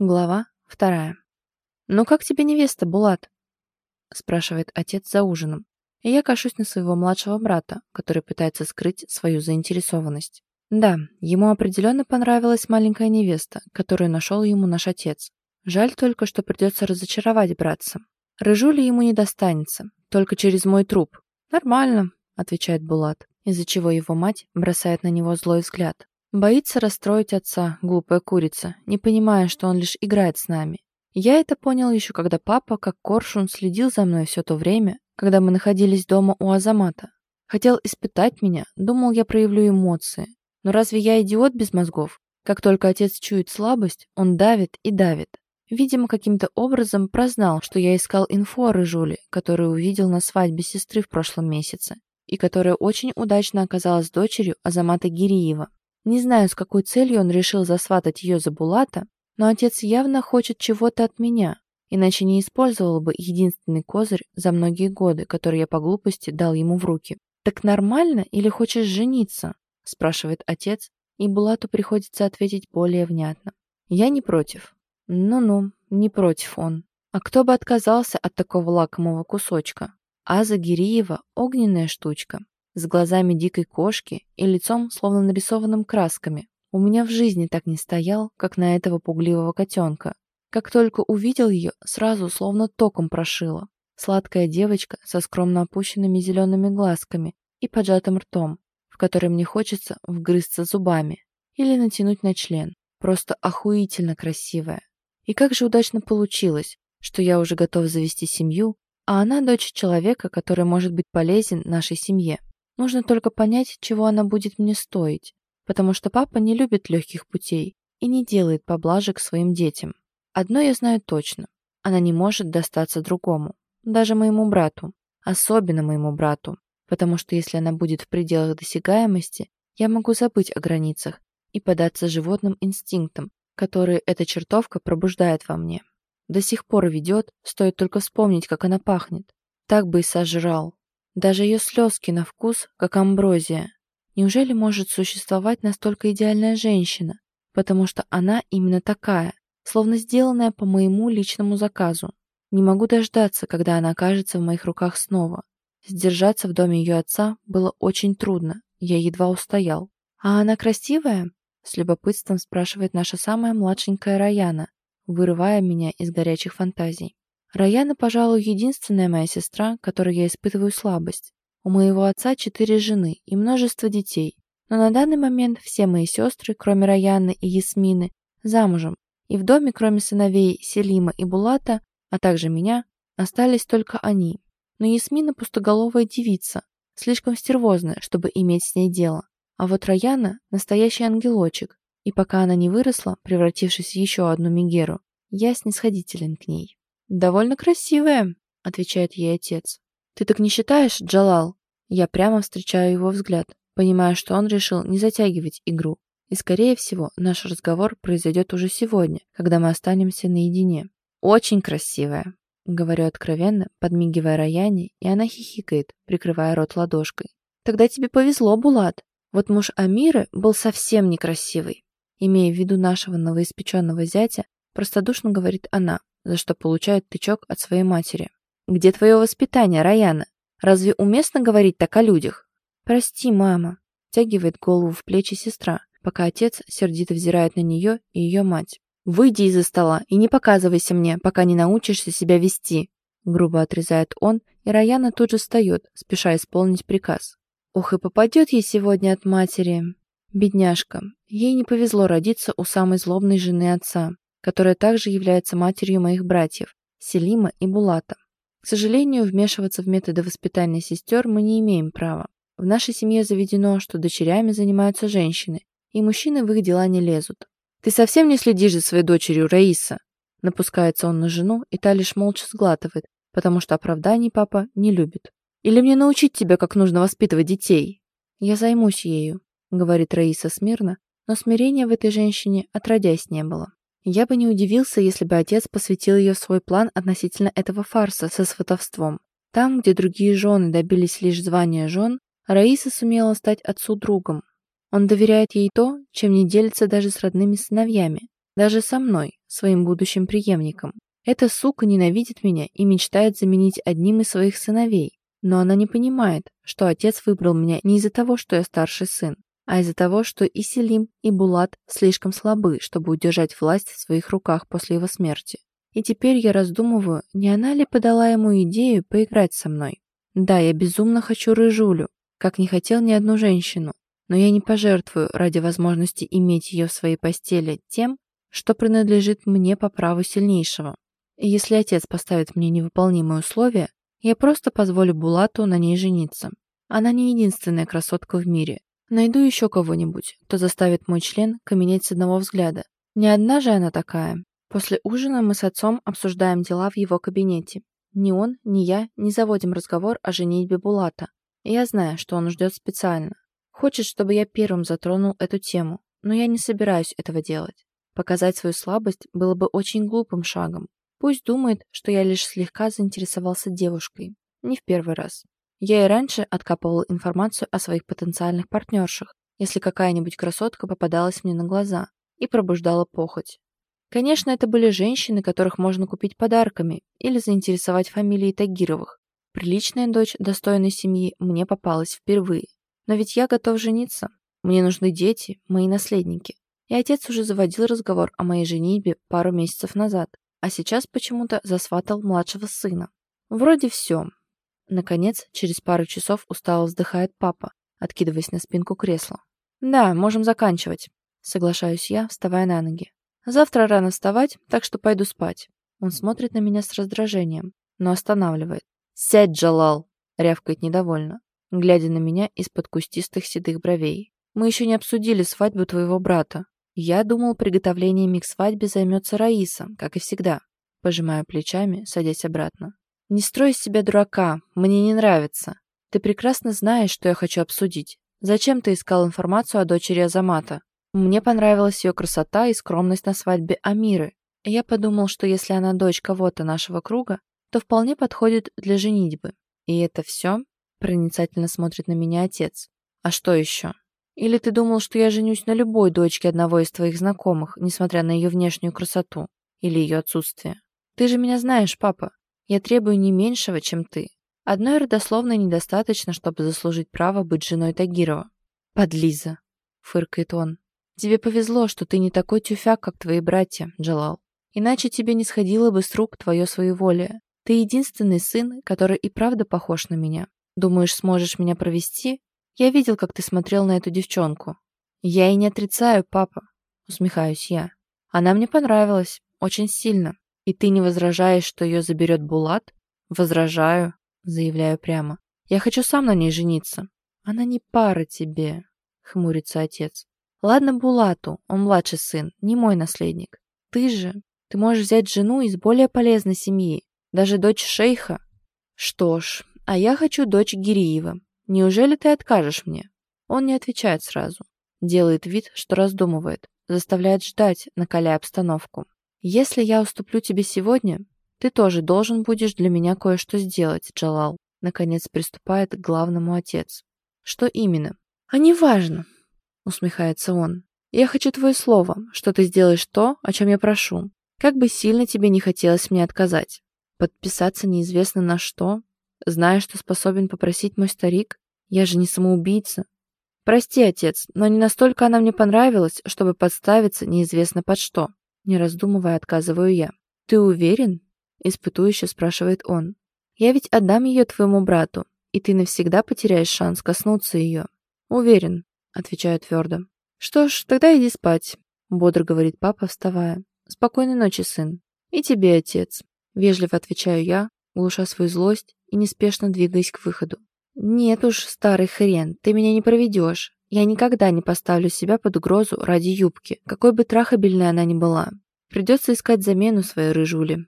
Глава вторая. «Ну как тебе невеста, Булат?» спрашивает отец за ужином. И я кашусь на своего младшего брата, который пытается скрыть свою заинтересованность. Да, ему определенно понравилась маленькая невеста, которую нашел ему наш отец. Жаль только, что придется разочаровать братца. Рыжули ему не достанется, только через мой труп. Нормально, отвечает Булат, из-за чего его мать бросает на него злой взгляд. Боится расстроить отца, глупая курица, не понимая, что он лишь играет с нами. Я это понял еще, когда папа, как коршун, следил за мной все то время, когда мы находились дома у Азамата. Хотел испытать меня, думал, я проявлю эмоции. Но разве я идиот без мозгов? Как только отец чует слабость, он давит и давит. Видимо, каким-то образом прознал, что я искал инфу о Рыжуле, которую увидел на свадьбе сестры в прошлом месяце, и которая очень удачно оказалась дочерью Азамата Гириева. Не знаю, с какой целью он решил засватать ее за Булата, но отец явно хочет чего-то от меня, иначе не использовал бы единственный козырь за многие годы, который я по глупости дал ему в руки. «Так нормально или хочешь жениться?» – спрашивает отец, и Булату приходится ответить более внятно. «Я не против». «Ну-ну, не против он. А кто бы отказался от такого лакомого кусочка? Аза Гириева – огненная штучка с глазами дикой кошки и лицом, словно нарисованным красками. У меня в жизни так не стоял, как на этого пугливого котенка. Как только увидел ее, сразу словно током прошило. Сладкая девочка со скромно опущенными зелеными глазками и поджатым ртом, в который мне хочется вгрызться зубами или натянуть на член. Просто охуительно красивая. И как же удачно получилось, что я уже готов завести семью, а она дочь человека, который может быть полезен нашей семье. Нужно только понять, чего она будет мне стоить, потому что папа не любит легких путей и не делает поблажек своим детям. Одно я знаю точно. Она не может достаться другому, даже моему брату, особенно моему брату, потому что если она будет в пределах досягаемости, я могу забыть о границах и податься животным инстинктам, которые эта чертовка пробуждает во мне. До сих пор ведет, стоит только вспомнить, как она пахнет. Так бы и сожрал. Даже ее слезки на вкус, как амброзия. Неужели может существовать настолько идеальная женщина? Потому что она именно такая, словно сделанная по моему личному заказу. Не могу дождаться, когда она окажется в моих руках снова. Сдержаться в доме ее отца было очень трудно, я едва устоял. «А она красивая?» — с любопытством спрашивает наша самая младшенькая Раяна, вырывая меня из горячих фантазий. Раяна, пожалуй, единственная моя сестра, которой я испытываю слабость. У моего отца четыре жены и множество детей, но на данный момент все мои сестры, кроме Раяны и Ясмины, замужем, и в доме, кроме сыновей Селима и Булата, а также меня, остались только они. Но Ясмина пустоголовая девица, слишком стервозная, чтобы иметь с ней дело. А вот Раяна – настоящий ангелочек, и пока она не выросла, превратившись в еще одну Мегеру, я снисходителен к ней. «Довольно красивая», — отвечает ей отец. «Ты так не считаешь, Джалал?» Я прямо встречаю его взгляд, понимая, что он решил не затягивать игру. И, скорее всего, наш разговор произойдет уже сегодня, когда мы останемся наедине. «Очень красивая», — говорю откровенно, подмигивая Раяне, и она хихикает, прикрывая рот ладошкой. «Тогда тебе повезло, Булат. Вот муж Амиры был совсем некрасивый». Имея в виду нашего новоиспеченного зятя, простодушно говорит она, за что получает тычок от своей матери. «Где твое воспитание, Раяна? Разве уместно говорить так о людях?» «Прости, мама», — тягивает голову в плечи сестра, пока отец сердито взирает на нее и ее мать. «Выйди из-за стола и не показывайся мне, пока не научишься себя вести», грубо отрезает он, и Раяна тут же встает, спеша исполнить приказ. Ох, и попадет ей сегодня от матери. Бедняжка, ей не повезло родиться у самой злобной жены отца которая также является матерью моих братьев, Селима и Булата. К сожалению, вмешиваться в методы воспитания сестер мы не имеем права. В нашей семье заведено, что дочерями занимаются женщины, и мужчины в их дела не лезут. «Ты совсем не следишь за своей дочерью, Раиса?» Напускается он на жену, и та лишь молча сглатывает, потому что оправданий папа не любит. «Или мне научить тебя, как нужно воспитывать детей?» «Я займусь ею», — говорит Раиса смирно, но смирения в этой женщине отродясь не было. Я бы не удивился, если бы отец посвятил ее в свой план относительно этого фарса со сватовством. Там, где другие жены добились лишь звания жен, Раиса сумела стать отцу другом. Он доверяет ей то, чем не делится даже с родными сыновьями, даже со мной, своим будущим преемником. Эта сука ненавидит меня и мечтает заменить одним из своих сыновей. Но она не понимает, что отец выбрал меня не из-за того, что я старший сын, а из-за того, что и Селим, и Булат слишком слабы, чтобы удержать власть в своих руках после его смерти. И теперь я раздумываю, не она ли подала ему идею поиграть со мной. Да, я безумно хочу рыжулю, как не хотел ни одну женщину, но я не пожертвую ради возможности иметь ее в своей постели тем, что принадлежит мне по праву сильнейшего. И если отец поставит мне невыполнимые условия, я просто позволю Булату на ней жениться. Она не единственная красотка в мире. Найду еще кого-нибудь, кто заставит мой член каменеть с одного взгляда. Не одна же она такая. После ужина мы с отцом обсуждаем дела в его кабинете. Ни он, ни я не заводим разговор о женитьбе Булата. Я знаю, что он ждет специально. Хочет, чтобы я первым затронул эту тему, но я не собираюсь этого делать. Показать свою слабость было бы очень глупым шагом. Пусть думает, что я лишь слегка заинтересовался девушкой. Не в первый раз. Я и раньше откапывал информацию о своих потенциальных партнершах, если какая-нибудь красотка попадалась мне на глаза и пробуждала похоть. Конечно, это были женщины, которых можно купить подарками или заинтересовать фамилией Тагировых. Приличная дочь достойной семьи мне попалась впервые. Но ведь я готов жениться. Мне нужны дети, мои наследники. И отец уже заводил разговор о моей женитьбе пару месяцев назад, а сейчас почему-то засватал младшего сына. Вроде все. Наконец, через пару часов устало вздыхает папа, откидываясь на спинку кресла. «Да, можем заканчивать», — соглашаюсь я, вставая на ноги. «Завтра рано вставать, так что пойду спать». Он смотрит на меня с раздражением, но останавливает. «Сядь, Джалал!» — рявкает недовольно глядя на меня из-под кустистых седых бровей. «Мы еще не обсудили свадьбу твоего брата. Я думал, приготовлениями к свадьбе займется Раиса, как и всегда». Пожимаю плечами, садясь обратно. «Не строй из себя дурака, мне не нравится. Ты прекрасно знаешь, что я хочу обсудить. Зачем ты искал информацию о дочери Азамата? Мне понравилась ее красота и скромность на свадьбе Амиры. Я подумал, что если она дочь кого-то нашего круга, то вполне подходит для женитьбы. И это все? Проницательно смотрит на меня отец. А что еще? Или ты думал, что я женюсь на любой дочке одного из твоих знакомых, несмотря на ее внешнюю красоту? Или ее отсутствие? Ты же меня знаешь, папа. Я требую не меньшего, чем ты. Одной родословной недостаточно, чтобы заслужить право быть женой Тагирова. Подлиза, фыркает он. Тебе повезло, что ты не такой тюфяк, как твои братья, Джалал. Иначе тебе не сходило бы с рук твое своеволие. Ты единственный сын, который и правда похож на меня. Думаешь, сможешь меня провести? Я видел, как ты смотрел на эту девчонку. Я и не отрицаю, папа, усмехаюсь я. Она мне понравилась, очень сильно. И ты не возражаешь, что ее заберет Булат? Возражаю, заявляю прямо. Я хочу сам на ней жениться. Она не пара тебе, хмурится отец. Ладно Булату, он младший сын, не мой наследник. Ты же, ты можешь взять жену из более полезной семьи, даже дочь шейха. Что ж, «А я хочу дочь Гириева. Неужели ты откажешь мне?» Он не отвечает сразу. Делает вид, что раздумывает, заставляет ждать, накаляя обстановку. «Если я уступлю тебе сегодня, ты тоже должен будешь для меня кое-что сделать, Джалал». Наконец приступает к главному отец. «Что именно?» «А неважно», — усмехается он. «Я хочу твое слово, что ты сделаешь то, о чем я прошу. Как бы сильно тебе не хотелось мне отказать. Подписаться неизвестно на что, Зная, что способен попросить мой старик, я же не самоубийца. Прости, отец, но не настолько она мне понравилась, чтобы подставиться неизвестно под что. Не раздумывая, отказываю я. Ты уверен? Испытующе спрашивает он. Я ведь отдам ее твоему брату, и ты навсегда потеряешь шанс коснуться ее. Уверен, отвечаю твердо. Что ж, тогда иди спать, бодро говорит папа, вставая. Спокойной ночи, сын. И тебе, отец. Вежливо отвечаю я, глуша свою злость и неспешно двигаясь к выходу. «Нет уж, старый хрен, ты меня не проведешь. Я никогда не поставлю себя под угрозу ради юбки, какой бы трахабельной она ни была. Придется искать замену своей рыжуле».